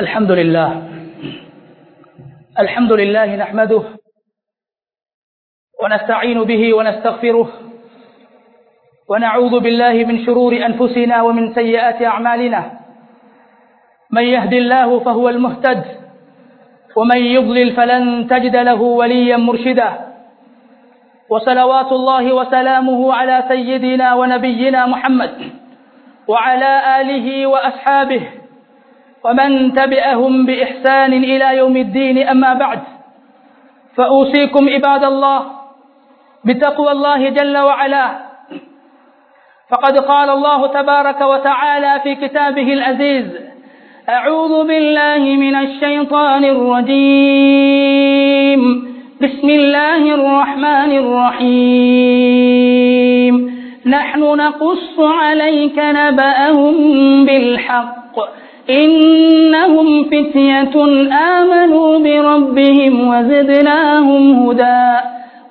الحمد لله. الحمد لله نحمده ونستعين به ونستغفره ونعوذ بالله من شرور أنفسنا ومن سيئات أعمالنا. من يهد الله فهو المهتد ومن يضلل فلن تجد له وليا مرشدا. وصلوات الله وسلامه على سيدنا ونبينا محمد وعلى آله وأصحابه ومن تبعهم بإحسان إلى يوم الدين أما بعد فأوصيكم عباد الله بتقوى الله جل وعلا. فقد قال الله تبارك وتعالى في كتابه العزيز أعوذ بالله من الشيطان الرجيم. بسم الله الرحمن الرحيم. نحن نقص عليك نبأهم بالحق. إنهم فتية آمنوا بربهم وزدناهم هدى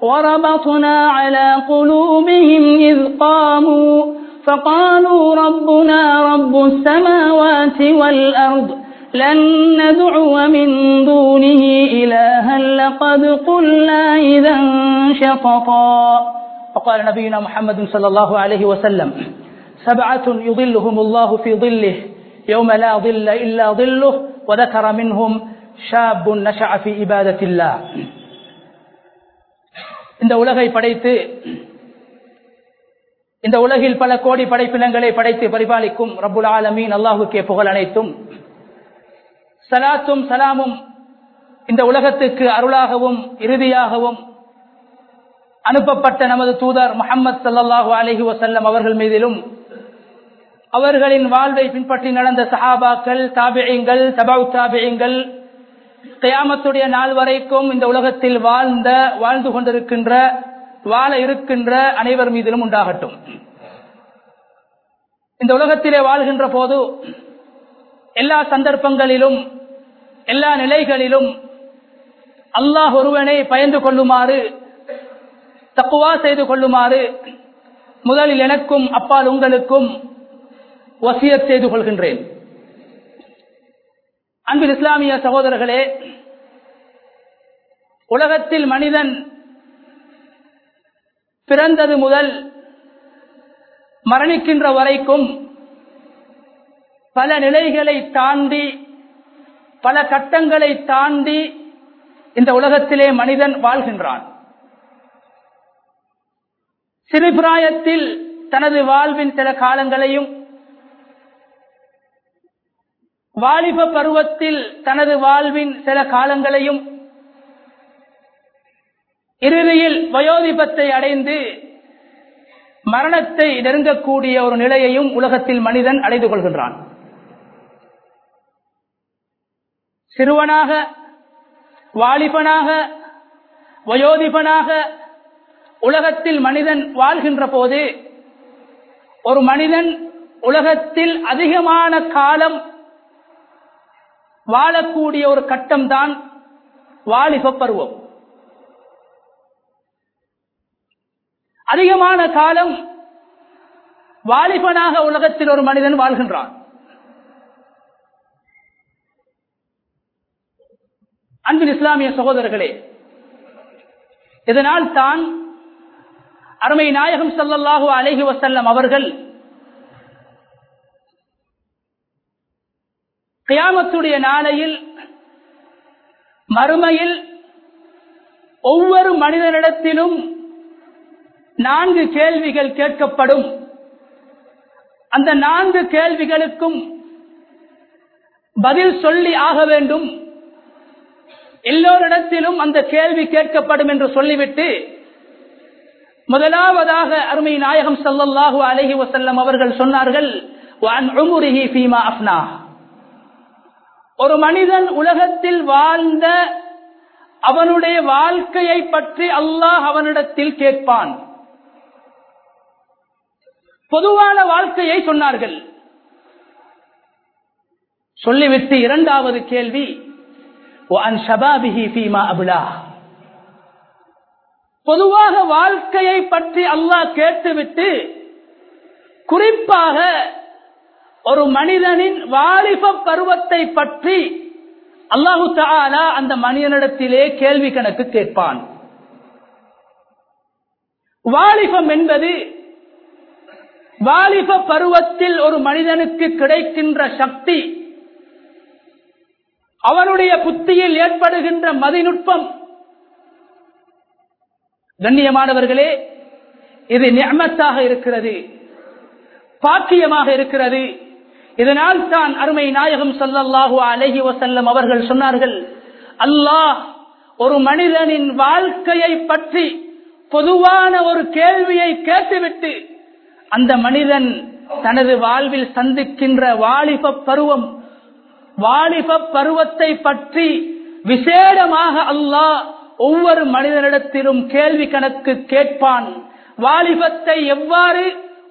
وربطنا على قلوبهم إذ قاموا فقالوا ربنا رب السماوات والأرض لن ندعو من دونه إلها لقد قلنا إذا شططا. وقال نبينا محمد صلى الله عليه وسلم سبعة يظلهم الله في ظله يوم لا ظل إلا ظله وذكر منهم شاب نشع في عبادة الله இந்த உலகை படைத்து இந்த உலகில் பல கோடி படைப்பினங்களை படைத்து பரிபாலிக்கும் ரபுல் ஆலமீன் அல்லாஹுக்கே புகழ் அனைத்தும் சலாத்தும் சலாமும் இந்த உலகத்துக்கு அருளாகவும் இறுதியாகவும் அனுப்பப்பட்ட நமது தூதர் முகமது சல்லாஹூ அலஹி வசல்லம் அவர்கள் மீதிலும் அவர்களின் வாழ்வை பின்பற்றி நடந்த சஹாபாக்கள் தாபியங்கள் தபாவு தாபியங்கள் கயாமத்துடைய நாள் வரைக்கும் இந்த உலகத்தில் வாழ்ந்த வாழ்ந்து கொண்டிருக்கின்ற வாழ இருக்கின்ற அனைவர் மீதிலும் உண்டாகட்டும். இந்த உலகத்திலே வாழ்கின்ற போது எல்லா சந்தர்ப்பங்களிலும் எல்லா நிலைகளிலும் அல்லாஹ் ஒருவனை பயந்து கொள்ளுமாறு தப்புவா செய்து கொள்ளுமாறு முதலில் எனக்கும் அப்பால் உங்களுக்கும் வசியத் செய்து கொள்கின்றேன். அன்பில் இஸ்லாமிய சகோதரர்களே உலகத்தில் மனிதன் பிறந்தது முதல் மரணிக்கின்ற வரைக்கும் பல நிலைகளை தாண்டி பல கட்டங்களை தாண்டி இந்த உலகத்திலே மனிதன் வாழ்கின்றான். சிறுபிராயத்தில் தனது வாழ்வின் சில காலங்களையும் வாலிப பருவத்தில் தனது வாழ்வின் சில காலங்களையும் இறுதியில் வயோதிபத்தை அடைந்து மரணத்தை நெருங்கக்கூடிய ஒரு நிலையையும் உலகத்தில் மனிதன் அடைந்து கொள்கின்றான். சிறுவனாக வாலிபனாக வயோதிபனாக உலகத்தில் மனிதன் வாழ்கின்ற போது ஒரு மனிதன் உலகத்தில் அதிகமான காலம் வாழக்கூடிய ஒரு கட்டம் தான் வாலிப பருவம். அதிகமான காலம் வாலிபனாக உலகத்தில் ஒரு மனிதன் வாழ்கின்றான். அன்பின் இஸ்லாமிய சகோதரர்களே இதனால் தான் அருமை நாயகம் சல்லல்லாஹு அலஹி வசல்லம் அவர்கள் கியாமத்துடைய நாளையில் மறுமையில் ஒவ்வொரு மனிதனிடத்திலும் நான்கு கேள்விகள் கேட்கப்படும். அந்த நான்கு கேள்விகளுக்கும் பதில் சொல்லி ஆக வேண்டும். எல்லோரிடத்திலும் அந்த கேள்வி கேட்கப்படும் என்று சொல்லிவிட்டு முதலாவதாக அருமை நாயகம் சல்லல்லாஹு அலஹி வசல்லம் அவர்கள் சொன்னார்கள் ஒரு மனிதன் உலகத்தில் வாழ்ந்த அவனுடைய வாழ்க்கையை பற்றி அல்லாஹ் அவனிடத்தில் கேட்பான். பொதுவான வாழ்க்கையை சொன்னார்கள். சொல்லிவிட்டு இரண்டாவது கேள்வி பொதுவாக வாழ்க்கையை பற்றி அல்லாஹ் கேட்டுவிட்டு குறிப்பாக ஒரு மனிதனின் வாலிப பருவத்தை பற்றி அல்லாஹு தாலா அந்த மனிதனிடத்திலே கேள்வி கணக்கு கேட்பான். வாலிபம் என்பது வாலிப பருவத்தில் ஒரு மனிதனுக்கு கிடைக்கின்ற சக்தி அவனுடைய புத்தியில் ஏற்படுகின்ற மதிநுட்பம். கண்ணியமானவர்களே இது நியமத்தாக இருக்கிறது பாக்கியமாக இருக்கிறது. இதனால் தான் அருமை நாயகம் சல்லல்லாஹு அலஹி வசல்லம் அவர்கள் சொன்னார்கள் அல்லாஹ் ஒரு மனிதனின் வாழ்க்கையை பற்றி பொதுவான ஒரு கேள்வியை கேட்டுவிட்டு அந்த மனிதன் தனது வாழ்வில் சந்திக்கின்ற வாலிப பருவம் வாலிப பருவத்தை பற்றி விசேடமாக அல்லாஹ் ஒவ்வொரு மனிதனிடத்திலும் கேள்வி கணக்கு கேட்பான். வாலிபத்தை எவ்வாறு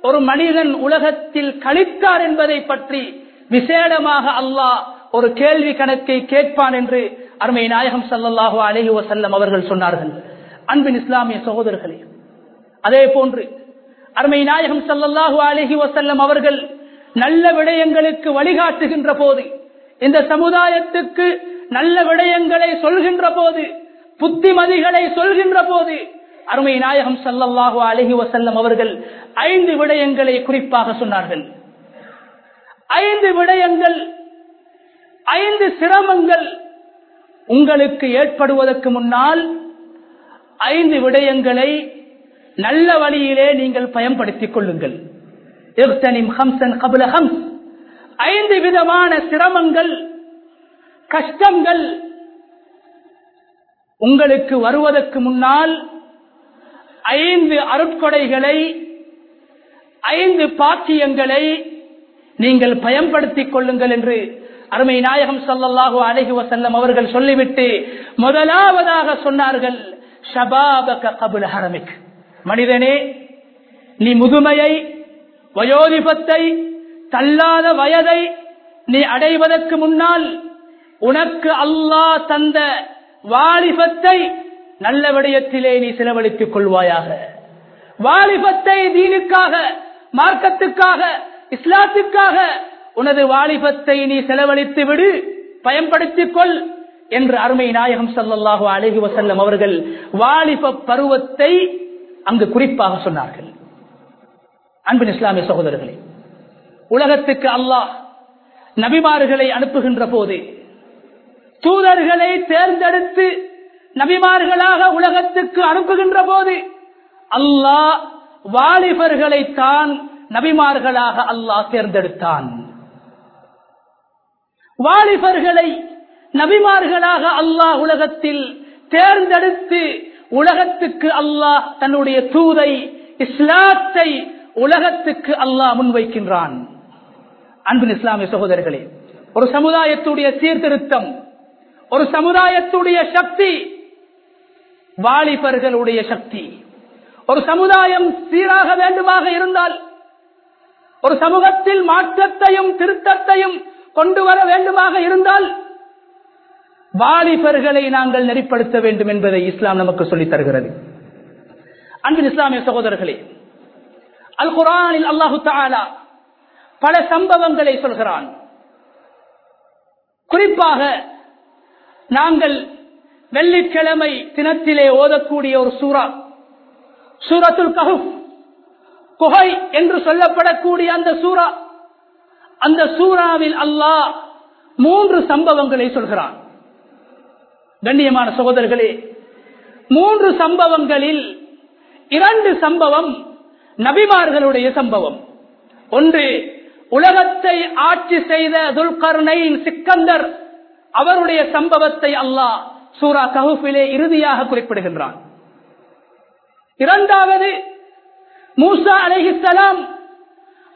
ஒரு மனிதன் உலகத்தில் கழித்தார் என்பதை பற்றி விசேடமாக அல்லாஹ் ஒரு கேள்வி கணக்கை கேட்பான் என்று அருமை நாயகம் சல்லாஹு அலஹி வசல்லம் அவர்கள் சொன்னார்கள். அன்பின் இஸ்லாமிய சகோதரர்களே அதே போன்று அருமை நாயகம் சல்லாஹு அலஹி வசல்லம் அவர்கள் நல்ல விடயங்களுக்கு வழிகாட்டுகின்ற போது இந்த சமுதாயத்துக்கு நல்ல விடயங்களை சொல்கின்ற போது புத்திமதிகளை சொல்கின்ற போது அருமை நாயகம் சல்லல்லாஹு அலஹி வசல்லம் அவர்கள் ஐந்து விடயங்களை குறிப்பாக சொன்னார்கள். ஐந்து விடயங்கள் ஐந்து சிரமங்கள் உங்களுக்கு ஏற்படுவதற்கு முன்னால் ஐந்து விடயங்களை நல்ல வழியிலே நீங்கள் பயன்படுத்திக் கொள்ளுங்கள். ஐந்து விதமான சிரமங்கள் கஷ்டங்கள் உங்களுக்கு வருவதற்கு முன்னால் ஐந்து அருட்கொடைகளை ஐந்து பாக்கியங்களை நீங்கள் பயன்படுத்திக் கொள்ளுங்கள் என்று அருமை நாயகம் சல்லல்லாஹு அலஹி வசல்லம் அவர்கள் சொல்லிவிட்டு முதலாவதாக சொன்னார்கள் ஷபாபக கபுல் ஹரமிக். மனிதனே நீ முதுமையை வயோதிபத்தை தள்ளாத வயதை நீ அடைவதற்கு முன்னால் உனக்கு அல்லாஹ் தந்த வாலிபத்தை நல்ல விடயத்திலே நீ செலவழித்துக் கொள்வாயாக. வாலிபத்தை தீனுக்காக மார்க்கத்துக்காக இஸ்லாத்துக்காக உனது வாலிபத்தை நீ செலவழித்து விடு பயன்படுத்திக் கொள் என்று அருமை நாயகம் சல்லல்லாஹு அழகி வசல்லம் அவர்கள் வாலிப பருவத்தை அங்கு குறிப்பாக சொன்னார்கள். அன்பின் இஸ்லாமிய சகோதரர்களே உலகத்துக்கு அல்லாஹ் நபிமார்களை அனுப்புகின்ற போது தூதர்களை தேர்ந்தெடுத்து நபிமார்களாக உலகத்துக்கு அனுப்புகின்ற போது அல்லாஹ் வாலிபர்களை தான் நபிமார்களாக அல்லாஹ் தேர்ந்தெடுத்தான். வாலிபர்களை நபிமார்களாக அல்லாஹ் உலகத்தில் தேர்ந்தெடுத்து உலகத்துக்கு அல்லாஹ் தன்னுடைய தூதை இஸ்லாத்தை உலகத்துக்கு அல்லாஹ் முன்வைக்கின்றான். அன்பின் இஸ்லாமிய சகோதரர்களே ஒரு சமுதாயத்துடைய சீர்திருத்தம் ஒரு சமுதாயத்துடைய சக்தி வாலிபர்களுடைய சக்தி. ஒரு சமுதாயம் சீராக வேண்டுமாக இருந்தால் ஒரு சமூகத்தில் மாற்றத்தையும் திருத்தத்தையும் கொண்டு வர வேண்டுமாக இருந்தால் வாலிபர்களை நாங்கள் நெறிப்படுத்த வேண்டும் என்பதை இஸ்லாம் நமக்கு சொல்லித் தருகிறது. அன்பின் இஸ்லாமிய சகோதரர்களே அல் குரானில் அல்லாஹு தாலா பல சம்பவங்களை சொல்கிறான். குறிப்பாக நாங்கள் வெள்ளிக்கிழமை தினத்திலே ஓதக்கூடிய ஒரு சூறா. சூரத்துல் கஹு குகை என்று சொல்லப்படக்கூடிய அந்த சூறா. அந்த சூறாவில் அல்லாஹ் மூன்று சம்பவங்களை சொல்கிறான். கண்ணியமான சகோதரர்களே மூன்று சம்பவங்களில் இரண்டு சம்பவம் நபிமார்களுடைய சம்பவம். ஒன்று உலகத்தை ஆட்சி செய்த துல்கர்னைன் சிக்கந்தர் அவருடைய சம்பவத்தை அல்லாஹ் சூரா கஹூஃபிலே இறுதியாக குறிப்பிடுகின்றான். இரண்டாவது மூசா அலைஹிஸ்ஸலாம்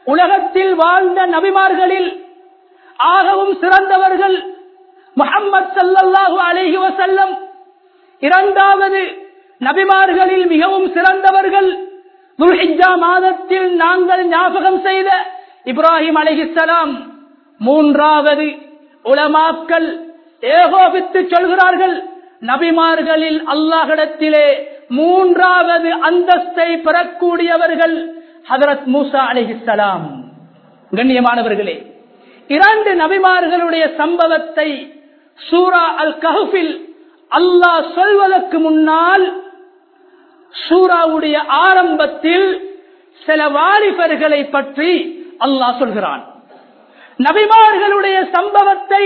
உலகத்தில் வாழ்ந்த நபிமார்களில் ஆகவும் சிறந்தவர்கள் முகம்மது சல்லல்லாஹு அலஹி வசல்லம் இரண்டாவது நபிமார்களில் மிகவும் சிறந்தவர்கள் துல்ஹிஜா மாதத்தில் நாங்கள் ஞாபகம் செய்த இப்ராஹிம் அலைஹிஸ்ஸலாம். மூன்றாவது உலமாக்கள் ஏகோபித்து சொல்கிறார்கள் நபிமார்களில் அல்லாஹிடத்திலே மூன்றாவது அந்தஸ்தை பெறக்கூடியவர்கள் ஹதரத் மூசா அலிஹிசலாம் கண்ணியமானவர்களே இரண்டு நபிமார்களுடைய சம்பவத்தை சூரா அல் கஹில் அல்லாஹ் சொல்வதற்கு முன்னால் சூராவுடைய ஆரம்பத்தில் சில வாலிபர்களை பற்றி அல்லாஹ் சொல்கிறான். நபிமார்களுடைய சம்பவத்தை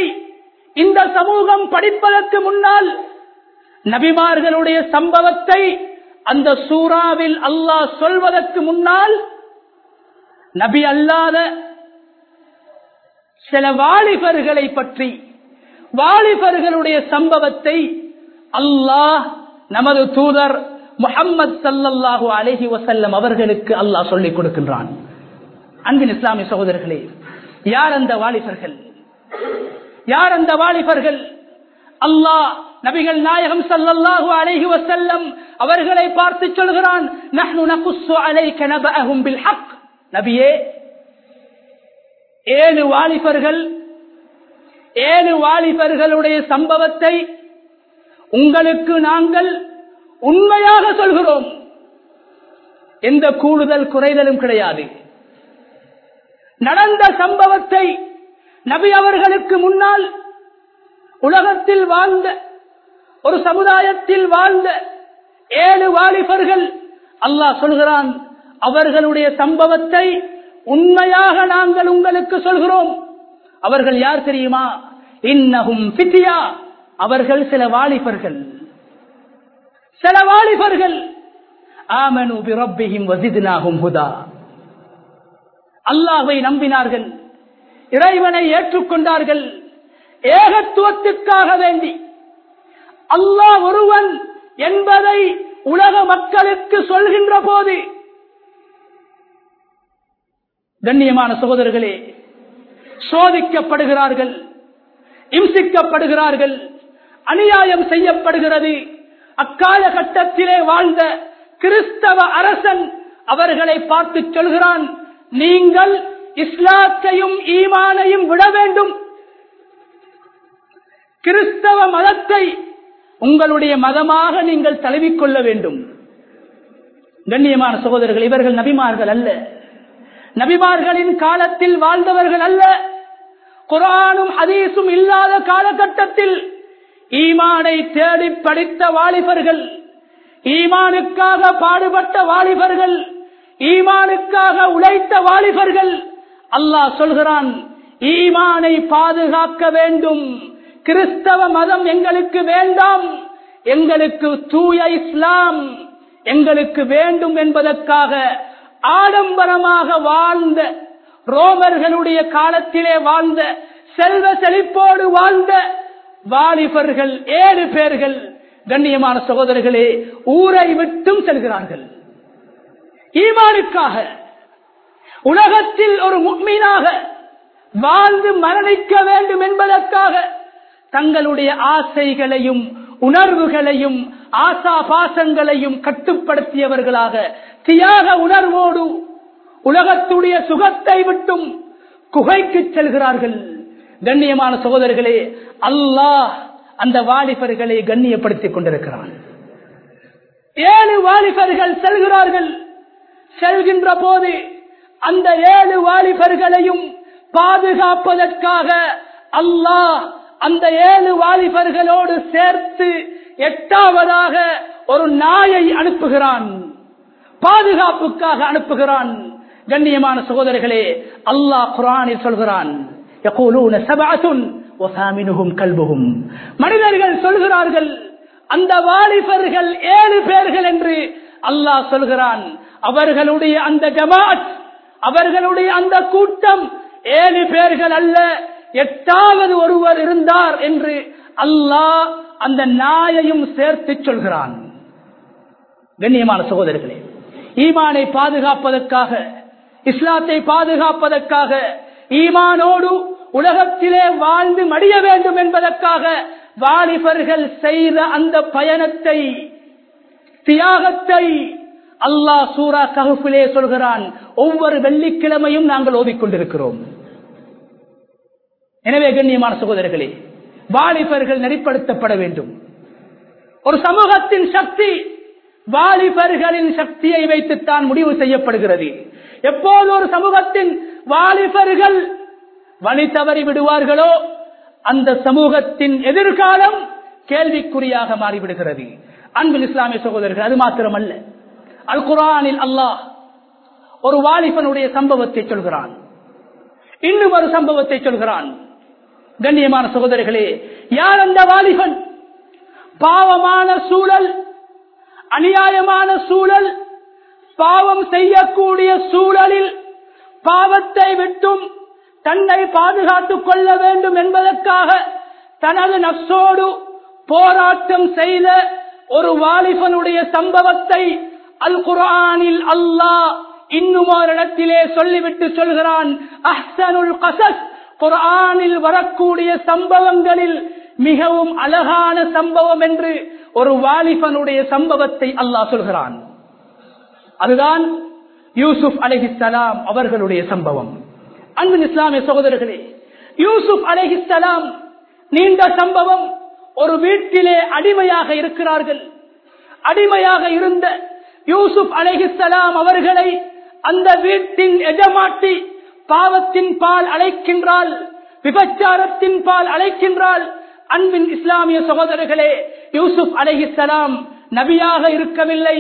இந்த சமூகம் படிப்பதற்கு முன்னால் நபிமார்களுடைய சம்பவத்தை அந்த சூறாவில் அல்லாஹ் சொல்வதற்கு முன்னால் நபி அல்லாத சில வாலிபர்களை பற்றி வாலிபர்களுடைய சம்பவத்தை அல்லாஹ் நமது தூதர் முகம்மது சல்லல்லாஹு அலஹி வசல்லம் அவர்களுக்கு அல்லாஹ் சொல்லிக் கொடுக்கின்றான். அன்பின் இஸ்லாமிய சகோதரர்களே யார் அந்த வாலிபர்கள்? யார் அந்த வாலிபர்கள்? அல்லாஹ் நபிகள் நாயகம் சல்லல்லாஹு அலைஹி வசல்லம் அவர்களை பார்த்து சொல்கிறான் பில் நபியே ஏழு வாலிபர்கள் ஏழு வாலிபர்களுடைய சம்பவத்தை உங்களுக்கு நாங்கள் உண்மையாக சொல்கிறோம். எந்த கூடுதல் குறைதலும் கிடையாது. நடந்த சம்பவத்தை நபி அவர்களுக்கு முன்னால் உலகத்தில் வாழ்ந்த ஒரு சமுதாயத்தில் வாழ்ந்த ஏழு வாலிபர்கள் அல்லாஹ் சொல்கிறான் அவர்களுடைய சம்பவத்தை உண்மையாக நாங்கள் உங்களுக்கு சொல்கிறோம். அவர்கள் யார் தெரியுமா? இன்னகும் பித்தியா அவர்கள் சில வாலிபர்கள். சில வாலிபர்கள். ஆமனு பிரப்பியும் வசிதினாகும் ஹுதா. அல்லாஹை நம்பினார்கள். இறைவனை ஏற்றுக்கொண்டார்கள். ஏகத்துவத்துக்காக வேண்டி. அல்லாஹ் ஒருவன் என்பதை உலக மக்களுக்கு சொல்கின்ற போது கண்ணியமான சகோதரர்களே சோதிக்கப்படுகிறார்கள் இம்சிக்கப்படுகிறார்கள் அநியாயம் செய்யப்படுகிறது. அக்கால கட்டத்திலே வாழ்ந்த கிறிஸ்தவ அரசன் அவர்களை பார்த்து சொல்கிறான் நீங்கள் இஸ்லாத்தையும் ஈமானையும் விட வேண்டும். கிறிஸ்தவ மதத்தை உங்களுடைய மதமாக நீங்கள் தழுவிக்கொள்ள வேண்டும். கண்ணியமான சகோதரர்கள் இவர்கள் நபிமார்கள் அல்ல. நபிமார்களின் காலத்தில் வாழ்ந்தவர்கள் அல்ல. குரானும் ஹதீஸும் இல்லாத காலகட்டத்தில் ஈமானை தேடி படித்த வாலிபர்கள் ஈமானுக்காக பாடுபட்ட வாலிபர்கள் ஈமானுக்காக உழைத்த வாலிபர்கள் அல்லாஹ் சொல்கிறான் ஈமானை பாதுகாக்க வேண்டும். கிறிஸ்தவ மதம் எங்களுக்கு வேண்டாம். எங்களுக்கு தூய இஸ்லாம் எங்களுக்கு வேண்டும் என்பதற்காக ஆடம்பரமாக வாழ்ந்த ரோமர்களுடைய காலத்திலே வாழ்ந்த செல்வ செழிப்போடு வாழ்ந்த வாலிபர்கள் ஏழு பேர்கள் கண்ணியமான சகோதரர்களே ஊரை விட்டும் செல்கிறார்கள். ஈமானுக்காக உலகத்தில் ஒரு முக்மீனாக வாழ்ந்து மரணிக்க வேண்டும் என்பதற்காக தங்களுடைய ஆசைகளையும் உணர்வுகளையும் ஆசா பாசங்களையும் கட்டுப்படுத்தியவர்களாக தியாக உணர்வோடு உலகத்துடைய சுகத்தை விட்டும் குகைக்கு செல்கிறார்கள். கண்ணியமான சகோதரர்களே அல்லாஹ் அந்த வாலிபர்களை கண்ணியப்படுத்திக் கொண்டிருக்கிறான். ஏழு வாலிபர்கள் செல்கிறார்கள். செல்கின்ற போது அந்த ஏழு வாலிபர்களையும் பாதுகாப்பதற்காக அல்லாஹ் அந்த ஏழு வாலிபர்களோடு சேர்த்து எட்டாவதாக ஒரு நாயை அனுப்புகிறான். பாதுகாப்புக்காக அனுப்புகிறான். கண்ணியமான சகோதரர்களே அல்லாஹ் குரானில் சொல்கிறான் மனிதர்கள் சொல்கிறார்கள் அந்த வாலிபர்கள் ஏழு பேர்கள் என்று அல்லாஹ் சொல்கிறான். அவர்களுடைய அந்த ஜமாத் அவர்களுடைய அந்த கூட்டம் ஏழு பேர்கள் அல்ல எட்டாவது ஒருவர் இருந்தார் என்று அல்லாஹ் அந்த நாயையும் சேர்த்து சொல்கிறான். கண்ணியமான சகோதரர்களே ஈமானை பாதுகாப்பதற்காக இஸ்லாத்தை பாதுகாப்பதற்காக ஈமானோடு உலகத்திலே வாழ்ந்து மடிய வேண்டும் என்பதற்காக வாலிபர்கள் செய்த அந்த பயணத்தை தியாகத்தை அல்லாஹ் சூரா கஹுப்பிலே சொல்கிறான் ஒவ்வொரு வெள்ளிக்கிழமையும் நாங்கள் ஓதிக்கொண்டிருக்கிறோம். எனவே கண்ணியமான சகோதரர்களே வாலிபர்கள் நெறிப்படுத்தப்பட வேண்டும். ஒரு சமூகத்தின் சக்தி வாலிபர்களின் சக்தியை வைத்துத்தான் முடிவு செய்யப்படுகிறது. எப்போது ஒரு சமூகத்தின் வாலிபர்கள் வழி தவறி விடுவார்களோ அந்த சமூகத்தின் எதிர்காலம் கேள்விக்குறியாக மாறிவிடுகிறது. அன்பில் இஸ்லாமிய சகோதரர்கள் அது மாத்திரமல்ல. அல் குரானில் அல்லாஹ் ஒரு வாலிபனுடைய சம்பவத்தை சொல்கிறான். இன்னும் ஒரு சம்பவத்தை சொல்கிறான். கண்ணியமான சகோதரிகளே யார் அந்த வாலிபன்? பாவமான சூழல் அநியாயமான சூழல் பாவம் செய்யக்கூடிய சூழலில் பாவத்தை விட்டும் தன்னை பாதுகாத்துக் கொள்ள வேண்டும் என்பதற்காக தனது நப்சோடு போராட்டம் செய்த ஒரு வாலிபனுடைய சம்பவத்தை அல் குரானில் அல்லாஹ் இன்னும் ஒரு இடத்திலே சொல்லிவிட்டு சொல்கிறான் அஹ்சனுல் கசஸ். குரானில் வரக்கூடிய சம்பவங்களில் மிகவும் அழகான சம்பவம் என்று ஒரு வாலிபனுடைய சம்பவத்தை அல்லாஹ் சொல்கிறான். அதுதான் யூசுப் அலஹிஸ்லாம் அவர்களுடைய சம்பவம். அன்பின் இஸ்லாமிய சகோதரர்களே யூசுப் அலஹிஸ்லாம் நீண்ட சம்பவம் ஒரு வீட்டிலே அடிமையாக இருக்கிறார்கள். அடிமையாக இருந்த யூசுப் அலஹிசலாம் அவர்களை அந்த வீட்டின் எஜமாட்டி பாவத்தின் பால் அழைக்கின்றால் விபச்சாரத்தின் பால் அழைக்கின்றால் அன்பின் இஸ்லாமிய சகோதரர்களே யூசுப் அலஹிசலாம் நபியாக இருக்கவில்லை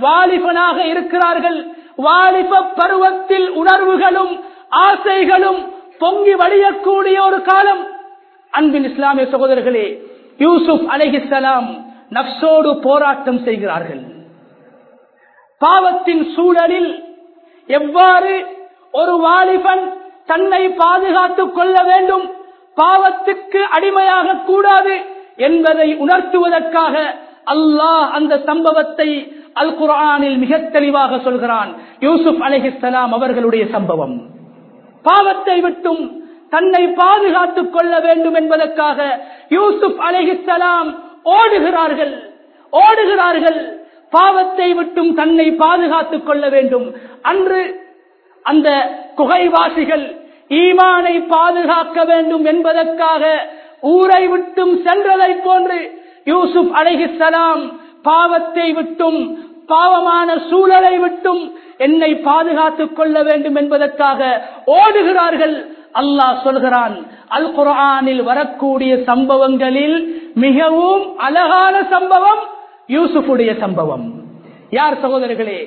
வாலிபனாக இருக்கிறார்கள். வாலிப பருவத்தில் உணர்வுகளும் ஆசைகளும் பொங்கி வழியக்கூடிய ஒரு காலம். அன்பின் இஸ்லாமிய சகோதரர்களே யூசுப் அலஹிசலாம் நப்சோடு போராட்டம் செய்கிறார்கள். பாவத்தின் சூழலில் எவ்வாறு ஒரு வாலிபன் தன்னை பாதுகாத்துக் கொள்ள வேண்டும்? பாவத்துக்கு அடிமையாக கூடாது என்பதை உணர்த்துவதற்காக அல்லாஹ் அந்த சம்பவத்தை அல் குரானில் மிக தெளிவாக சொல்கிறான். யூசுப் அலஹிஸ்லாம் அவர்களுடைய சம்பவம். பாவத்தை விட்டும் தன்னை பாதுகாத்துக் கொள்ள வேண்டும் என்பதற்காக யூசுப் அலஹிஸ்லாம் ஓடுகிறார்கள். ஓடுகிறார்கள். பாவத்தை விட்டும் தன்னை பாதுகாத்துக் கொள்ள வேண்டும். அன்று அந்த குகைவாசிகள் ஈமானை பாதுகாக்க வேண்டும் என்பதற்காக ஊரை விட்டும் சென்றதை போன்று யூசுப் அலைஹிஸ்ஸலாம் பாவத்தை விட்டும் பாவமான சூழலை விட்டும் என்னை பாதுகாத்துக் கொள்ள வேண்டும் என்பதற்காக ஓடுகிறார்கள். அல்லாஹ் சொல்கிறான் அல் குரானில் வரக்கூடிய சம்பவங்களில் மிகவும் அழகான சம்பவம் யூசுஃபுடைய சம்பவம். யார் சகோதரர்களே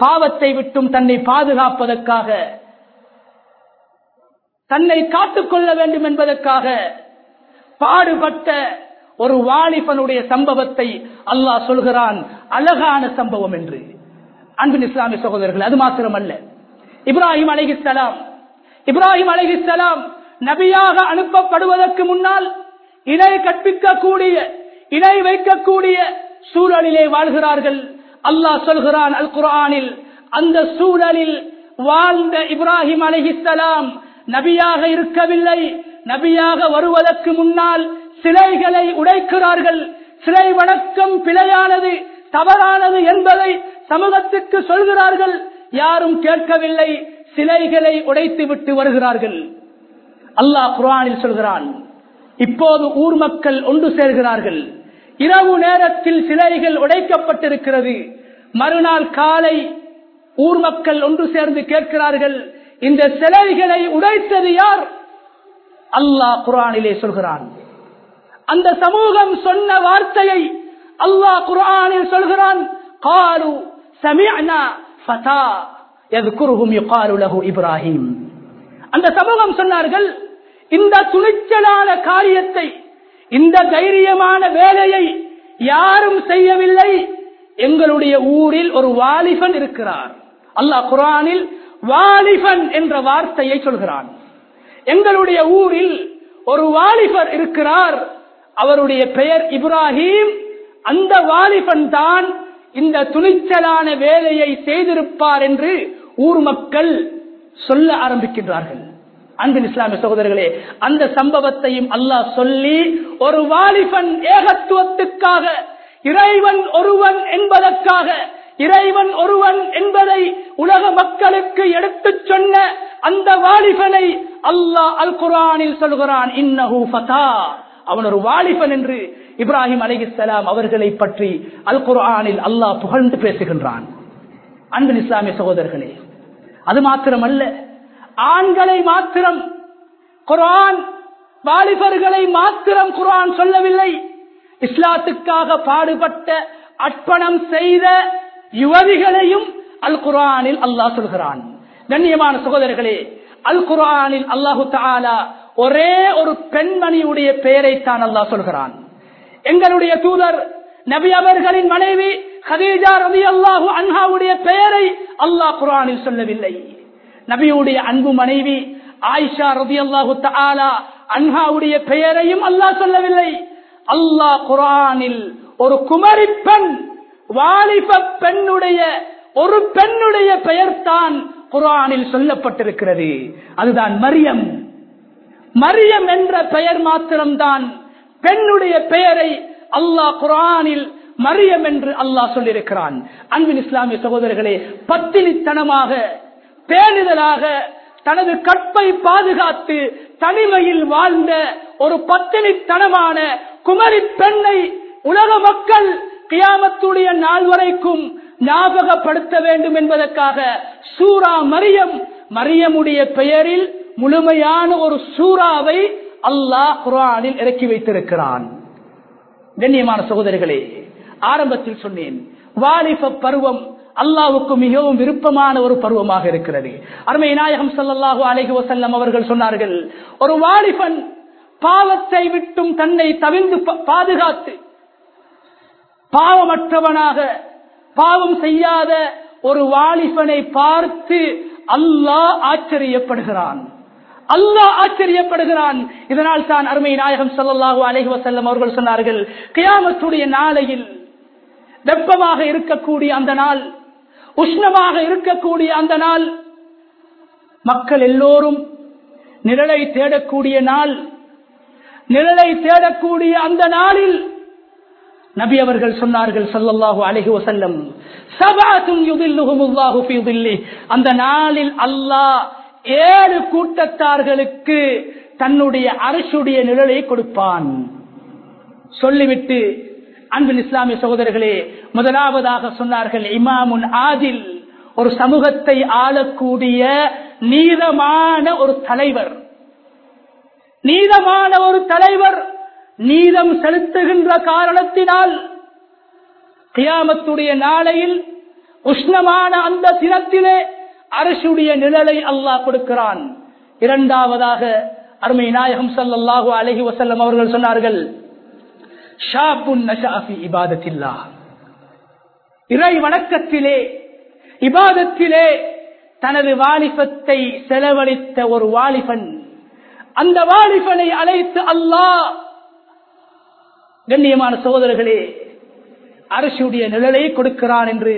பாவத்தை விட்டும் தன்னை பாதுகாப்பதற்காக தன்னை காத்துக்கொள்ள வேண்டும் என்பதற்காக பாடுபட்ட ஒரு வாலிபனுடைய சம்பவத்தை அல்லாஹ் சொல்கிறான். அழகான சம்பவம் என்று. அன்பின் இஸ்லாமிய சகோதரர்கள் அது மாத்திரமல்ல. இப்ராஹிம் அலைகிஸ்லாம் இப்ராஹிம் அலைகிஸ்லாம் நபியாக அனுப்பப்படுவதற்கு முன்னால் இணை கற்பிக்கக்கூடிய இணை வைக்கக்கூடிய சூழலிலே வாழ்கிறார்கள். அல்லாஹ் சொல்கிறான் அல் குரானில் அந்த சூழலில் வாழ்ந்த இப்ராஹிம் அலைஹிஸ்ஸலாம் நபியாக இருக்கவில்லை. நபியாக வருவதற்கு முன்னால் சிலைகளை உடைக்கிறார்கள். சிலை வணக்கம் பிழையானது தவறானது என்பதை சமூகத்துக்கு சொல்கிறார்கள். யாரும் கேட்கவில்லை சிலைகளை உடைத்து விட்டு வருகிறார்கள். அல்லாஹ் குரானில் சொல்கிறான் இப்போது ஊர் மக்கள் ஒன்று சேர்கிறார்கள். இரவு நேரத்தில் சிலைகள் உடைக்கப்பட்டிருக்கிறது. மறுநாள் காலை ஊர் மக்கள் ஒன்று சேர்ந்து கேட்கிறார்கள் இந்த சிலைகளை உடைத்தது யார்? அல்லாஹ் குரானிலே சொல்கிறான். அந்த சமூகம் சொன்ன வார்த்தையை அல்லாஹ் குரானில் சொல்கிறான் காலு சமியனா ஃபதா எதுகுருகும் யுகாருலகு இப்ராஹிம். அந்த சமூகம் சொன்னார்கள் இந்த துணிச்சலான காரியத்தை இந்த தைரியமான வேலையை யாரும் செய்யவில்லை. எங்களுடைய ஊரில் ஒரு வாலிபன் இருக்கிறார். அல்லாஹ் குரானில் வாலிபன் என்ற வார்த்தையை சொல்கிறான். எங்களுடைய ஊரில் ஒரு வாலிபர் இருக்கிறார். அவருடைய பெயர் இப்ராஹிம். அந்த வாலிபன் தான் இந்த துணிச்சலான வேலையை செய்திருப்பார் என்று ஊர் மக்கள் சொல்ல ஆரம்பிக்கின்றார்கள். அன்பின் இஸ்லாமிய சகோதரர்களே அந்த சம்பவத்தையும் அல்லாஹ் சொல்லி ஒரு வாலிபன் ஏகத்துவத்துக்காக இறைவன் ஒருவன் என்பதற்காக இறைவன் ஒருவன் என்பதை உலக மக்களுக்கு எடுத்துச் சொன்ன அந்த வாலிபனை அல்லாஹ் அல் குரானில் சொல்கிறான் இன்னஹூ ஃபதா. அவன் ஒரு வாலிபன் என்று இப்ராஹிம் அலிஹிஸ்லாம் அவர்களை பற்றி அல் குர்ஆனில் அல்லாஹ் புகழ்ந்து பேசுகின்றான். அன்பின் இஸ்லாமிய சகோதரர்களே அது மாத்திரமல்ல ஆண்களை மாத்திரம் குரான் வாலிபர்களை மாத்திரம் குரான் சொல்லவில்லை. இஸ்லாத்துக்காக பாடுபட்ட அர்ப்பணம் செய்த யுவதிகளையும் அல் குரானில் அல்லாஹ் சொல்கிறான். கண்ணியமான சகோதரர்களே அல் குரானில் அல்லாஹு தாலா ஒரே ஒரு பெண்மணியுடைய பெயரை தான் அல்லாஹ் சொல்கிறான். எங்களுடைய தூதர் நபி அவர்களின் மனைவி ஹதீஜா ரவி அல்லாஹு அன்ஹாவுடைய பெயரை அல்லாஹ் குரானில் சொல்லவில்லை. நபியுடைய அன்பு மனைவி ஆயிஷா ரதி அல்லாஹு தாலா அன்ஹாவுடைய பெயரையும் அல்லாஹ் சொல்லவில்லை. அல்லாஹ் குரானில் ஒரு குமரி பெண் வாலிப பெண்ணுடைய ஒரு பெண்ணுடைய பெயர் தான் குரானில் சொல்லப்பட்டிருக்கிறது. அதுதான் மரியம். மரியம் என்ற பெயர் மாத்திரம்தான் பெண்ணுடைய பெயரை அல்லாஹ் குரானில் மரியம் என்று அல்லாஹ் சொல்லியிருக்கிறான். அன்பின் இஸ்லாமிய சகோதரர்களே பத்தினித்தனமாக பேணுதலாக தனது கற்பை பாதுகாத்து தனிமையில் வாழ்ந்த ஒரு பத்தினித்தனமான குமரி பெண்ணை உலக மக்கள் கியாமத்துடைய நாள் வரைக்கும் ஞாபகப்படுத்த வேண்டும் என்பதற்காக சூரா மரியம் மரியமுடைய பெயரில் முழுமையான ஒரு சூறாவை அல்லாஹ் குரானில் இறக்கி வைத்திருக்கிறான். கண்ணியமான சகோதரிகளே ஆரம்பத்தில் சொன்னேன் வாலிப பருவம் அல்லாவுக்கு மிகவும் விருப்பமான ஒரு பருவமாக இருக்கிறது. அருமை நாயகம் சல்லாஹு அலஹி வசல்லம் அவர்கள் சொன்னார்கள் ஒரு வாலிபன் பாவத்தை விட்டும் தன்னை தவிர்ந்து பாதுகாத்து பாவமற்றவனாக பாவம் செய்யாத ஒரு வாலிபனை பார்த்து அல்லாஹ் ஆச்சரியப்படுகிறான். அல்லாஹ் ஆச்சரியப்படுகிறான். இதனால் தான் அருமை நாயகம் சல்லாஹூ அலஹி வசல்லம் அவர்கள் சொன்னார்கள் கியாமத்துடைய நாளையில் வெப்பமாக இருக்கக்கூடிய அந்த நாள் உஷ்ணமாக இருக்கக்கூடிய அந்த நாள் மக்கள் எல்லோரும் நிழலை தேடக்கூடிய நாள் நிழலை தேடக்கூடிய அந்த நாளில் நபி அவர்கள் சொன்னார்கள் சல்லல்லாஹு அலஹி வசல்லம் அந்த நாளில் அல்லாஹ் ஏழு கூட்டத்தார்களுக்கு தன்னுடைய அரசுடைய நிழலை கொடுப்பான். சொல்லிவிட்டு அன்பில் இஸ்லாமிய சகோதரர்களே முதலாவதாக சொன்னார்கள் இமாமுன் ஆதில் ஒரு சமூகத்தை ஆளக்கூடிய நீதமான ஒரு தலைவர். நீதமான ஒரு தலைவர் நீதம் செலுத்துகின்ற காரணத்தினால் கியாமத்துடைய நாளையில் உஷ்ணமான அந்த தினத்திலே அரசுடைய நிழலை அல்லாஹ் கொடுக்கிறான். இரண்டாவதாக அருமை நாயகம் சல்லாஹூ அலஹி வசல்லம் அவர்கள் சொன்னார்கள் இறை வணக்கத்திலே இபாதத்திலே தனது வாலிபத்தை செலவழித்த ஒரு வாலிபன். அந்த வாலிபனை அழைத்து அல்லாஹ் கண்ணியமான சகோதரர்களே அரசுடைய நிழலை கொடுக்கிறான் என்று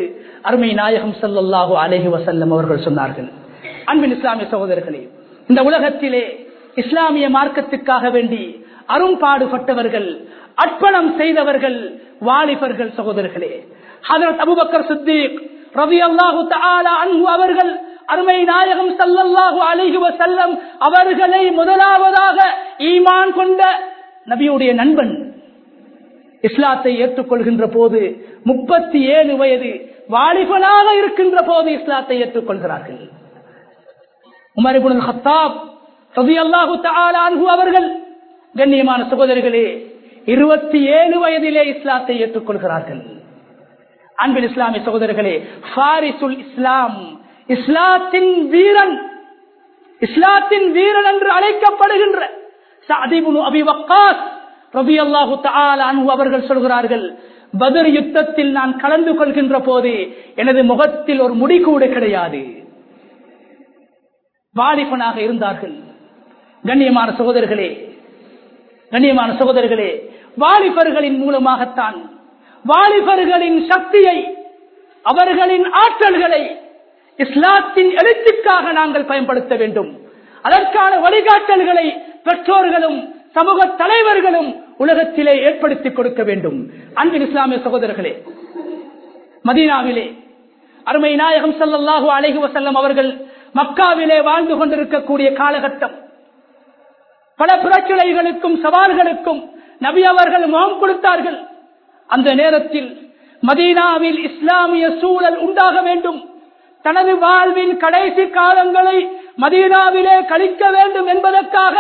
அருமை நாயகம் சல்லாஹூ அலஹி வசல்லம் அவர்கள் சொன்னார்கள். அன்பின் இஸ்லாமிய சகோதரர்களே இந்த உலகத்திலே இஸ்லாமிய மார்க்கத்துக்காக வேண்டி அரும்பாடுபட்டவர்கள் அர்ப்பணம் செய்தவர்கள் வாலிபர்கள் சகோதரர்களே. ஹதரத் அபுபக்கர் சித்திக் ரவி அல்லாஹு அன்பு அவர்கள் அருமை நாயகம் சல்லல்லாஹு அலிஹி வசல்லம் அவர்களை முதலாவதாக ஈமான் கொண்ட நபியுடைய நண்பன் இஸ்லாத்தை ஏற்றுக்கொள்கின்ற போது முப்பத்தி ஏழு வயது வாலிபனாக இருக்கின்ற போது இஸ்லாத்தை ஏற்றுக்கொள்கிறார்கள். உமரிபுல் ஹத்தாப் ரவி அல்லாஹு அவர்கள் கண்ணியமான சகோதரிகளே இருபத்தி ஏழு வயதிலே இஸ்லாத்தை ஏற்றுக்கொள்கிறார்கள். அன்பில் இஸ்லாமிய சகோதரர்களே ஃபாரிசுல் இஸ்லாம் இஸ்லாத்தின் வீரன் இஸ்லாத்தின் வீரன் என்று அழைக்கப்படுகின்ற அவர்கள் சொல்கிறார்கள் பதர் யுத்தத்தில் நான் கலந்து கொள்கின்ற போது எனது முகத்தில் ஒரு முடி கூட கிடையாது. வாலிபனாக இருந்தார்கள். கண்ணியமான சகோதரர்களே கண்ணியமான சகோதரர்களே வாலிபர்களின் மூலமாகத்தான் வாலிபர்களின் சக்தியை அவர்களின் ஆற்றல்களை இஸ்லாத்தின் எழுச்சிக்காக நாங்கள் பயன்படுத்த வேண்டும். அதற்கான வழிகாட்டல்களை பெற்றோர்களும் சமூக தலைவர்களும் உலகத்திலே ஏற்படுத்தி கொடுக்க வேண்டும். அன்பின் இஸ்லாமிய சகோதரர்களே மதீனாவிலே அருமை நாயகம் சல்லாஹூ அலைஹி வசல்லம் அவர்கள் மக்காவிலே வாழ்ந்து கொண்டிருக்கக்கூடிய காலகட்டம் பல பிரச்சனைகளுக்கும் சவால்களுக்கும் நபி அவர்கள் முகம் கொடுத்தார்கள். அந்த நேரத்தில் மதீனாவில் இஸ்லாமிய சூழல் உண்டாக வேண்டும். தனது வாழ்வின் கடைசி காலங்களை மதீனாவிலே கழிக்க வேண்டும் என்பதற்காக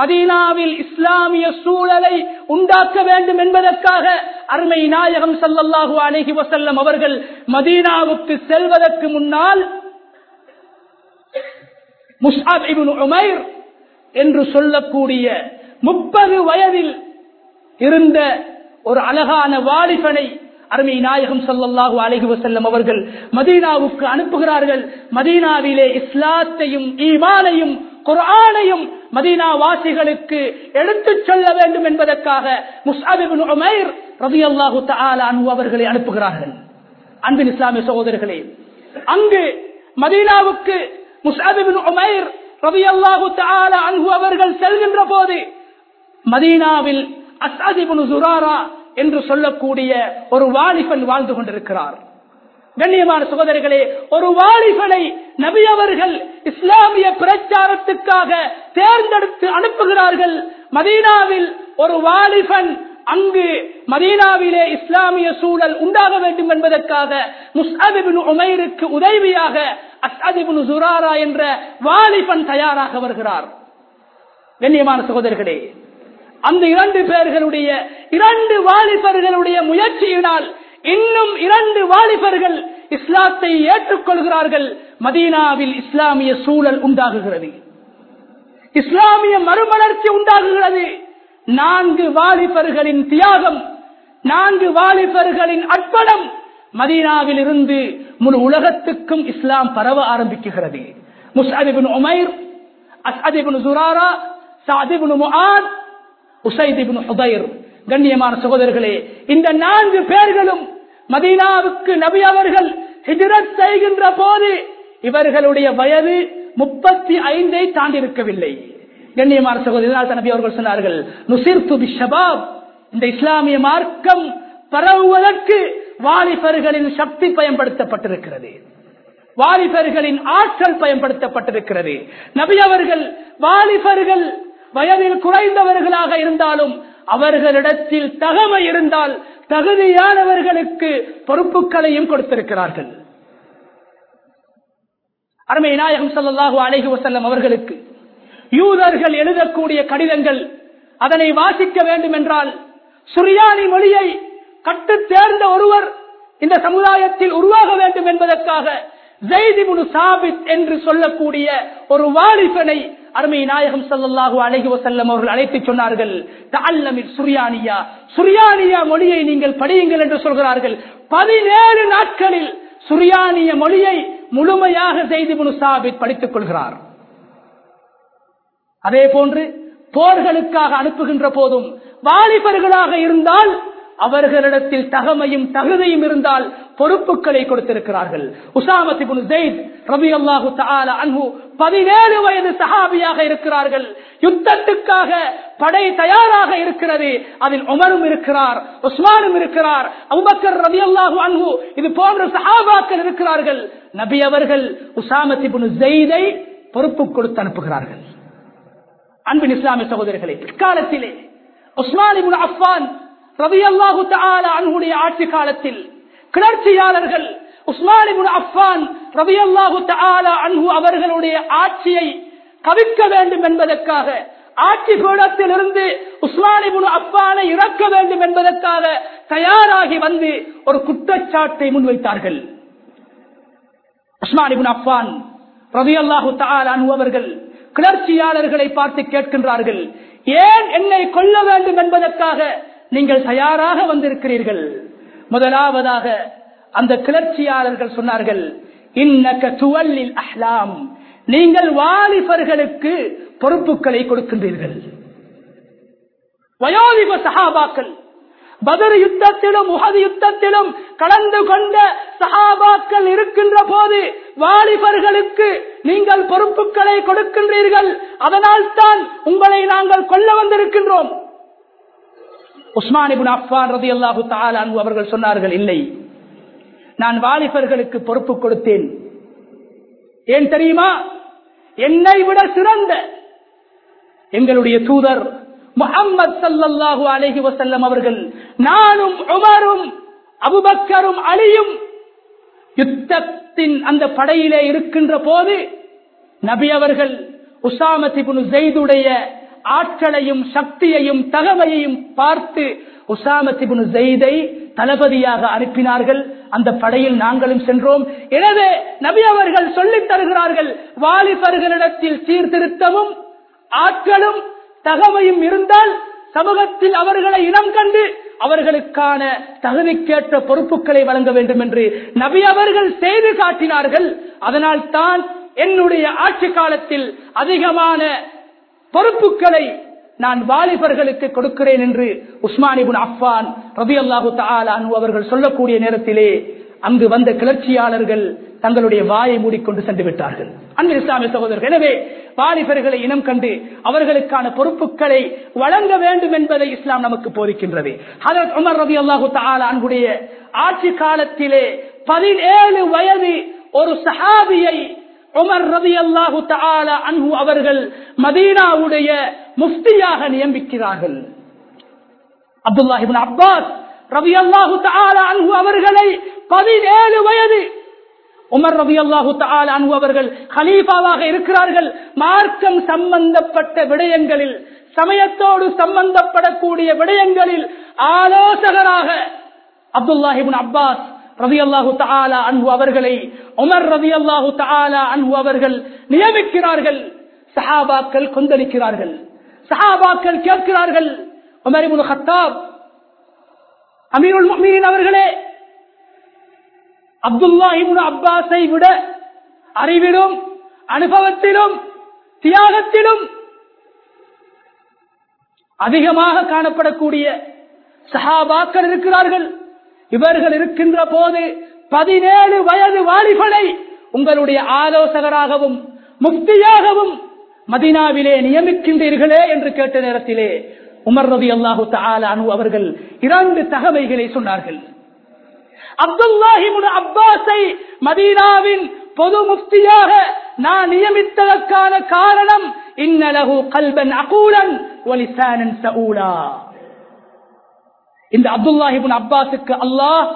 மதீனாவில் இஸ்லாமிய சூழலை உண்டாக்க வேண்டும் என்பதற்காக அருமை நாயகம் சல்லல்லாஹு அலஹி வசல்லம் அவர்கள் மதீனாவுக்கு செல்வதற்கு முன்னால் முஸ்ஹாப் இப்னு உமைர் என்று சொல்லக்கூடிய முப்பது வயதில் இருந்த ஒரு அழகான வாலிபனை அருமை நாயகம் சல்லல்லாஹு அலைஹி வசல்லம் அவர்கள் மதீனாவுக்கு அனுப்புகிறார்கள். மதீனாவிலே இஸ்லாத்தையும் ஈமானையும் குரானையும் மதீனா வாசிகளுக்கு எடுத்துச் சொல்ல வேண்டும் என்பதற்காக முஸ்அபிபின் உமைர் ரலியல்லாஹு தஆலா அன்ஹு அவர்களை அனுப்புகிறார்கள். அன்பின் இஸ்லாமிய சகோதரர்களே அங்கு மதீனாவுக்கு முஸ்அபிபின் உமைர் ரலியல்லாஹு தஆலா அன்பு அவர்கள் செல்கின்ற போது மதீனாவில் அஸ்அதிபுன் சுராரா என்று சொல்லக்கூடிய ஒரு வாலிபன் வாழ்ந்து கொண்டிருக்கிறார். கண்ணியமான சகோதரர்களே ஒரு வாலிபனை நபி அவர்கள் இஸ்லாமிய பிரச்சாரத்துக்காக தேர்ந்தெடுத்து அனுப்புகிறார்கள். மதீனாவில் ஒரு வாலிபன் அங்கு மதீனாவிலே இஸ்லாமிய சூழல் உண்டாக வேண்டும் என்பதற்காக முஸ்அபிபின் உமைருக்கு உதவியாக அஸ்அதிபின் சுராரா என்ற வாலிபன் தயாராக வருகிறார். கண்ணியமான சகோதரர்களே அந்த இரண்டு பேர்களுடைய இரண்டு வாலிபர்களுடைய முயற்சியினால் இன்னும் இரண்டு வாலிபர்கள் இஸ்லாத்தை ஏற்றுக்கொள்கிறார்கள். மதீனாவில் இஸ்லாமிய சூழல் உண்டாகுகிறது. இஸ்லாமிய மறுமலர்ச்சி உண்டாகுகிறது. நான்கு வாலிபர்களின் தியாகம் நான்கு வாலிபர்களின் அர்ப்பணம். மதீனாவில் இருந்து முழு உலகத்துக்கும் இஸ்லாம் பரவ ஆரம்பிக்குகிறது முஸ்அதிபின் உமைர் அஸ்அதிபின் சுராரா சாதிபின் முஆத் உசைதிபின் ஹுதைர். கண்ணியமான சகோதரர்களே இந்த நான்கு பேர்களும் மதீனாவுக்கு நபி அவர்கள் ஹிஜரத் செய்கின்ற போது இவர்களுடைய வயது முப்பத்தி ஐந்தை தாண்டிருக்கவில்லை கண்ணியமான சகோதரர் நபி அவர்கள் சொன்னார்கள் நுசிர் துபி இந்த இஸ்லாமிய மார்க்கம் பரவுவதற்கு வாலிபர்களின் சக்தி பயன்படுத்தப்பட்டிருக்கிறது. வாலிபர்களின் ஆற்றல் பயன்படுத்தப்பட்டிருக்கிறது. நபி அவர்கள் வாலிபர்கள் வயதில் குறைந்தவர்களாக இருந்தாலும் அவர்களிடத்தில் தகமை இருந்தால் தகுதியானவர்களுக்கு பொறுப்புகளையும் கொடுத்திருக்கிறார்கள். அருமை நாயகம் சல்லாஹூ அலஹி வசல்லம் அவர்களுக்கு யூதர்கள் எழுதக்கூடிய கடிதங்கள் அதனை வாசிக்க வேண்டும் என்றால் சுரியானி மொழியை கட்டு தேர்ந்த ஒருவர் இந்த சமுதாயத்தில் உருவாக வேண்டும் என்பதற்காக ஜெய்திபுனு சாபித் என்று சொல்லக்கூடிய ஒரு வாலிபனை அருமை நாயகம் சல்லாஹூ அலஹி வசல்லம் அவர்கள் அழைத்து சொன்னார்கள். சுரியானியா. சுரியானியா மொழியை நீங்கள் படியுங்கள் என்று சொல்கிறார்கள். பதினேழு நாட்களில் சுரியானிய மொழியை முழுமையாக செய்தி முனு சாபித் படித்துக் கொள்கிறார். அதே போன்று போர்களுக்காக அனுப்புகின்ற போதும் வாலிபர்களாக இருந்தால் அவர்களிடத்தில் தகமையும் தகுதியும் இருந்தால் பொறுப்புகளை கொடுத்திருக்கிறார்கள். உசாமத்திபுன் ஜெயித் ரபி அல்லாஹு அன்பு பதினேழு வயது சஹாபியாக இருக்கிறார்கள். யுத்தத்துக்காக படை தயாராக இருக்கிறது. அதில் உமரும் இருக்கிறார் உஸ்மானும் இருக்கிறார் அபுபக்கர் ரபி அல்லாஹு அன்பு இது போன்ற சஹாபாக்கள் இருக்கிறார்கள். நபி அவர்கள் உசாமத்திபுன் ஜெயிதை பொறுப்பு கொடுத்து அனுப்புகிறார்கள். அன்பின் இஸ்லாமிய சகோதரர்களே பிற்காலத்திலே உஸ்மான் அஃபான் ரவி அல்லாஹு ஆட்சி காலத்தில் கிளர்ச்சியாளர்கள் உஸ்மான் அஃபான் ரவி அல்லாஹு அன்ஹு அவர்களுடைய ஆட்சியை கவிக்க வேண்டும் என்பதற்காக ஆட்சி பீடத்தில் இருந்து உஸ்மானிபுன் அப்பானை இறக்க வேண்டும் என்பதற்காக தயாராகி வந்து ஒரு குற்றச்சாட்டை முன்வைத்தார்கள். உஸ்மானிபுன் அப்பான் ரவி அல்லாஹு அவர்கள் கிளர்ச்சியாளர்களை பார்த்து கேட்கின்றார்கள் ஏன் என்னை கொல்ல வேண்டும் என்பதற்காக நீங்கள் தயாராக வந்திருக்கிறீர்கள்? முதலாவதாக அந்த கிளர்ச்சியாளர்கள் சொன்னார்கள் இன்னக்க துவல்லில் அஹ்லாம் நீங்கள் வாலிபர்களுக்கு பொறுப்புகளை கொடுக்கின்றீர்கள். வயோதிப சகாபாக்கள் பதர் யுத்தத்திலும் உகது யுத்தத்திலும் கலந்து கொண்ட சகாபாக்கள் இருக்கின்ற போது வாலிபர்களுக்கு நீங்கள் பொறுப்புகளை கொடுக்கின்றீர்கள். அதனால் தான் உங்களை நாங்கள் கொல்ல வந்திருக்கின்றோம். உஸ்மானிபுன் அஃபான் ரதி அல்லாஹு தாலான் அவர்கள் சொன்னார்கள் இல்லை. நான் வாலிபர்களுக்கு பொறுப்பு கொடுத்தேன். ஏன் தெரியுமா? என்னை விட சிறந்த எங்களுடைய தூதர் முகம்மது சல்லல்லாஹு அலஹி வசல்லம் அவர்கள் நானும் உமரும் அபுபக்கரும் அலியும் யுத்தத்தின் அந்த படையிலே இருக்கின்ற போது நபி அவர்கள் உசாமத்திபுனு ஜெய்துடைய ஆற்றலையும் சக்தியையும் தகமையையும் பார்த்து உசாமத்திபுனு ஜெய்தை தளபதியாக அனுப்பினார்கள். அந்த படையில் நாங்களும் சென்றோம். எனவே நபி அவர்கள் சொல்லித் தருகிறார்கள் வாலிபர்களிடத்தில் சீர்திருத்தமும் ஆட்களும் தகமையும் இருந்தால் சமூகத்தில் அவர்களை இனம் கண்டு அவர்களுக்கான தகுதிக்கேற்ற பொறுப்புகளை வழங்க வேண்டும் என்று நபி அவர்கள் செய்து காட்டினார்கள். அதனால் தான் என்னுடைய ஆட்சி காலத்தில் அதிகமான பொறுப்புகளை நான் வாலிபர்களுக்கு கொடுக்கிறேன் என்று உஸ்மானிபுன் அஃபான் ரபி அல்லாஹு தாலு அவர்கள் சொல்லக்கூடிய நேரத்திலே அங்கு வந்த கிளர்ச்சியாளர்கள் தங்களுடைய வாயை மூடிக்கொண்டு சென்று விட்டார்கள். அன்பு இஸ்லாமிய சகோதரர்கள் எனவே வாலிபர்களை இனம் கண்டு அவர்களுக்கான பொறுப்புகளை வழங்க வேண்டும் என்பதை இஸ்லாம் நமக்கு போதிக்கின்றது. ஹதரத் உமர் ரபி அல்லாஹு தாலா அன்புடைய ஆட்சி காலத்திலே பதினேழு வயது ஒரு சஹாபியை உமர் ரவி அல்லாஹு தாலா அன்பு அவர்கள் மதீனாவுடைய முஃப்தியாக நியமிக்கிறார்கள். அப்துல்லாஹிபின் அப்பாஸ் ரவி அல்லாஹு தாலா அன்பு அவர்களை பதினேழு வயது உமர் ரவி அல்லாஹு அன்பு அவர்கள் ஹலீஃபாவாக இருக்கிறார்கள். மார்க்கம் சம்பந்தப்பட்ட விடயங்களில் சமயத்தோடு சம்பந்தப்படக்கூடிய விடயங்களில் ஆலோசகராக அப்துல்லாஹிபின் அப்பாஸ் ரவி அல்லாஹு தாலா அன்பு அவர்களை உமர் ரவி அல்லாஹு தாலா அன்பு அவர்கள் நியமிக்கிறார்கள். சஹாபாக்கள் கொந்தளிக்கிறார்கள். சஹாபாக்கள் கேட்கிறார்கள் உமர் இப்னு ஹத்தாப் அமீருல் முஃமினீன் அவர்களே அப்துல்லா இப்னு அப்பாஸை விட அறிவிலும் அனுபவத்திலும் தியாகத்திலும் அதிகமாக காணப்படக்கூடிய சஹாபாக்கள் இருக்கிறார்கள். இவர்கள் இருக்கின்ற போது பதினேழு வயது வாலிபனை உங்களுடைய ஆலோசகராகவும் முக்தியாகவும் மதினாவிலே நியமிக்கின்றீர்களே என்று கேட்ட நேரத்திலே உமர் ரவி அல்லாஹு அனு அவர்கள் இரண்டு தகவைகளை சொன்னார்கள். அப்துல்லாஹிமுன் அப்பாஸை மதீனாவின் பொது முஃப்தியாக நான் நியமித்ததற்கான காரணம் இன்னலகு கல்பன் அகூலன் ஒலிசானன் சவுலா இந்த அப்துல்லாஹிபுன் அப்பாஸுக்கு அல்லாஹ்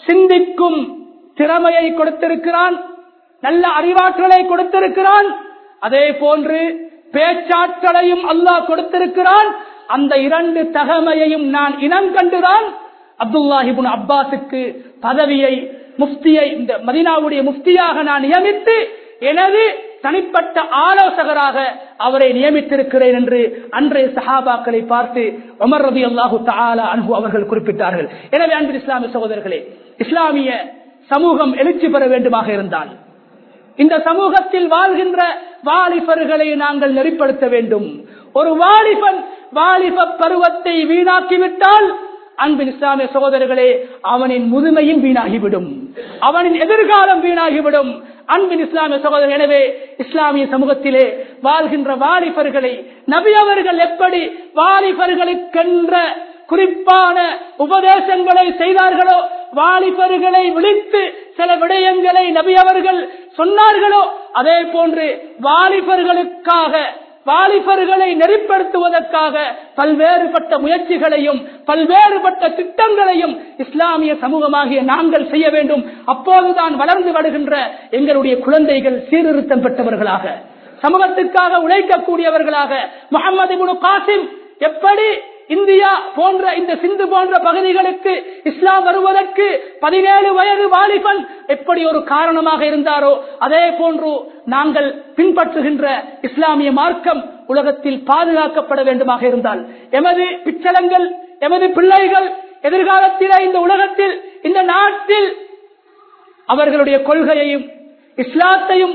சிந்திக்கும் திறமையை கொடுத்திருக்கிறான் நல்ல அறிவாற்றலை கொடுத்திருக்கிறான் அதே போன்று பேச்சாற்றலையும் அல்லாஹ் கொடுத்திருக்கிறான். அந்த இரண்டு தகமையையும் நான் இனம் கண்டுதான் அப்துல்லாஹிபுன் அப்பாஸுக்கு பதவியை முஃப்தியை இந்த மதினாவுடைய முஃப்தியாக நான் நியமித்து எனது தனிப்பட்ட ஆலோசகராக அவரை நியமித்திருக்கிறேன் என்று அன்றைய சஹாபாக்களை பார்த்து உமர் ரபி அல்லாஹு தாலா அன்பு அவர்கள் குறிப்பிட்டார்கள். எனவே அன்பு இஸ்லாமிய சகோதரர்களே இஸ்லாமிய சமூகம் எழுச்சி பெற வேண்டுமாக இருந்தால் இந்த சமூகத்தில் வாழ்கின்ற வாலிபர்களை நாங்கள் நெறிப்படுத்த வேண்டும். ஒரு வாலிபன் வாலிப பருவத்தை வீணாக்கிவிட்டால் அன்பின் இஸ்லாமிய சகோதரர்களே அவனின் முதுமையும் வீணாகிவிடும். அவனின் எதிர்காலம் வீணாகிவிடும். அன்பின் இஸ்லாமிய சகோதரர் எனவே இஸ்லாமிய சமூகத்திலே வாழ்கின்ற வாலிபர்களை நபி அவர்கள் எப்படி வாலிபர்களுக்கென்ற குறிப்பான உபதேசங்களை செய்தார்களோ வாலிபர்களை விழித்து சில விடயங்களை நபி அவர்கள் சொன்னார்களோ அதே போன்று வாலிபர்களுக்காக வாலிபர்களை நெறிப்படுத்துவதற்காக பல்வேறுபட்ட முயற்சிகளையும் பல்வேறுபட்ட திட்டங்களையும் இஸ்லாமிய சமூகமாகிய நாங்கள் செய்ய வேண்டும். அப்போதுதான் வளர்ந்து வருகின்ற எங்களுடைய குழந்தைகள் சீர்திருத்தம் பெற்றவர்களாக சமூகத்திற்காக உழைக்கக்கூடியவர்களாக. முகமது முனு காசிம் எப்படி இந்தியா போன்ற இந்த சிந்து போன்ற பகுதிகளுக்கு இஸ்லாம் வருவதற்கு பதினேழு வயது வாலிபன் எப்படி ஒரு காரணமாக இருந்தாரோ அதே போன்று நாங்கள் பின்பற்றுகின்ற இஸ்லாமிய மார்க்கம் உலகத்தில் பாதுகாக்கப்பட வேண்டுமாக இருந்தால். எமது பிச்சலங்கள் எமது பிள்ளைகள் எதிர்காலத்தில் இந்த உலகத்தில் இந்த நாட்டில் அவர்களுடைய கொள்கையையும் இஸ்லாத்தையும்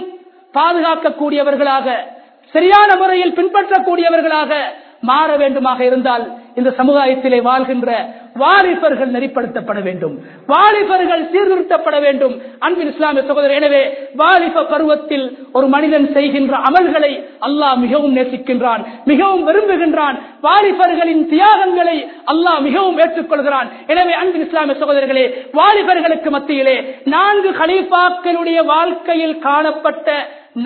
பாதுகாக்கக்கூடியவர்களாக சரியான முறையில் பின்பற்றக்கூடியவர்களாக மாற வேண்டுமாக இருந்தால் இந்த சமுதாயத்திலே வாழ்கின்ற வாலிபர்கள் நெறிப்படுத்தப்பட வேண்டும். வாலிபர்கள் சீர்திருத்தப்பட வேண்டும். அன்பின் இஸ்லாமிய சகோதரர் எனவே வாலிப பருவத்தில் ஒரு மனிதன் செய்கின்ற அமல்களை அல்லாஹ் மிகவும் நேசிக்கின்றான் மிகவும் விரும்புகின்றான். வாலிபர்களின் தியாகங்களை அல்லாஹ் மிகவும் ஏற்றுக்கொள்கிறான். எனவே அன்பின் இஸ்லாமிய சகோதரர்களே வாலிபர்களுக்கு மத்தியிலே நான்கு ஹலீஃபாக்களுடைய வாழ்க்கையில் காணப்பட்ட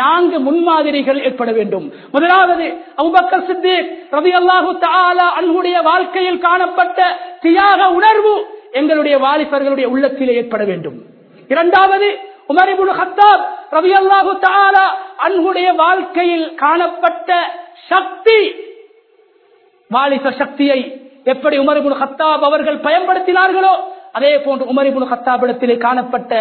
நான்கு முன்மாதிரிகள் ஏற்பட வேண்டும். முதலாவது அபுபக்கர் சித்திக் ரவி அல்லாஹு தாலா அன்புடைய வாழ்க்கையில் காணப்பட்ட தியாக உணர்வு எங்களுடைய வாலிபர்களுடைய உள்ளத்திலே ஏற்பட வேண்டும். இரண்டாவது உமரிபுல் ஹத்தாப் ரவி அல்லாஹு தாலா அன்புடைய வாழ்க்கையில் காணப்பட்ட சக்தி வாலிப சக்தியை எப்படி உமரிபுல் ஹத்தாப் அவர்கள் பயன்படுத்தினார்களோ அதே போன்று உமரிபுல் ஹத்தாபிடத்திலே காணப்பட்ட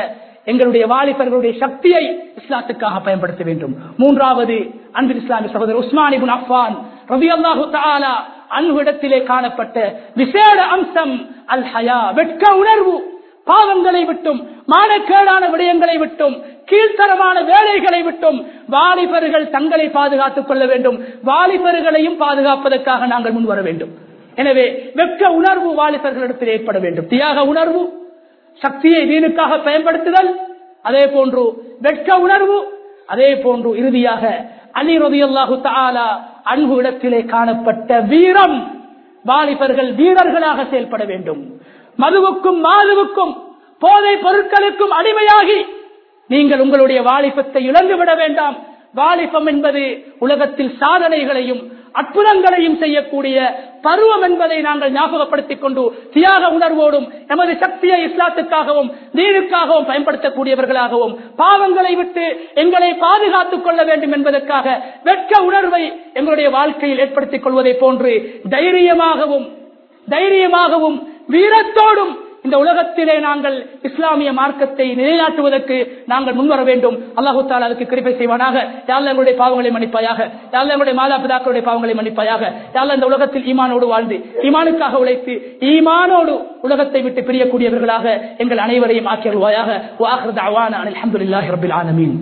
எங்களுடைய வாலிபர்களுடைய சக்தியை இஸ்லாத்துக்காக பயன்படுத்த வேண்டும். மூன்றாவது அன்பின் இஸ்லாமிய சகோதரர் உஸ்மானிபுன் அஃபான் ரவி அல்லாஹு தாலா அன்புடத்திலே காணப்பட்ட விசேட அம்சம் அல் ஹயா வெட்க உணர்வு. பாவங்களை விட்டும் மானக்கேடான விடயங்களை விட்டும் கீழ்த்தரமான வேலைகளை விட்டும் வாலிபர்கள் தங்களை பாதுகாத்துக் கொள்ள வேண்டும். வாலிபர்களையும் பாதுகாப்பதற்காக நாங்கள் முன்வர வேண்டும். எனவே வெட்க உணர்வு வாலிபர்களிடத்தில் ஏற்பட வேண்டும். தியாக உணர்வு சக்தியை வீணுக்காக பயன்படுத்துதல் அதே போன்று வெட்க உணர்வு அதே போன்று இறுதியாக அலி ரதியல்லாஹு தாலா அன்பு இடத்திலே காணப்பட்ட வீரம் வாலிபர்கள் வீரர்களாக செயல்பட வேண்டும். மதுவுக்கும் மாதுவுக்கும் போதை பொருட்களுக்கும் அடிமையாகி நீங்கள் உங்களுடைய வாலிபத்தை இழந்துவிட வேண்டாம். வாலிபம் என்பது உலகத்தில் சாதனைகளையும் அற்புதங்களையும் செய்யக்கூடிய பருவம் என்பதை நாங்கள் ஞாபகப்படுத்திக் கொண்டு தியாக உணர்வோடும் எமது சக்தியை இஸ்லாத்துக்காகவும் நீருக்காகவும் பயன்படுத்தக்கூடியவர்களாகவும் பாவங்களை விட்டு எங்களை பாதுகாத்துக் கொள்ள வேண்டும் என்பதற்காக வெட்க உணர்வை எங்களுடைய வாழ்க்கையில் ஏற்படுத்திக் கொள்வதை போன்று தைரியமாகவும் தைரியமாகவும் வீரத்தோடும் இந்த உலகத்திலே நாங்கள் இஸ்லாமிய மார்க்கத்தை நிலைநாட்டுவதற்கு நாங்கள் முன்வர வேண்டும். அல்லாஹு தாலா அதுக்கு கிருப்பை செய்வானாக. யாழ்ல எங்களுடைய பாவங்களை மன்னிப்பாயாக. யாழ்ல எங்களுடைய மாதா பிதாக்களுடைய பாவங்களை மன்னிப்பாயாக. யாழ்ல இந்த உலகத்தில் ஈமானோடு வாழ்ந்து ஈமானுக்காக உழைத்து ஈமானோடு உலகத்தை விட்டு பிரியக்கூடியவர்களாக எங்கள் அனைவரையும் ஆக்கியருவாயாக வாஹர் அவான அலமதுல்லாஹி ரபில் ஆலமீன்.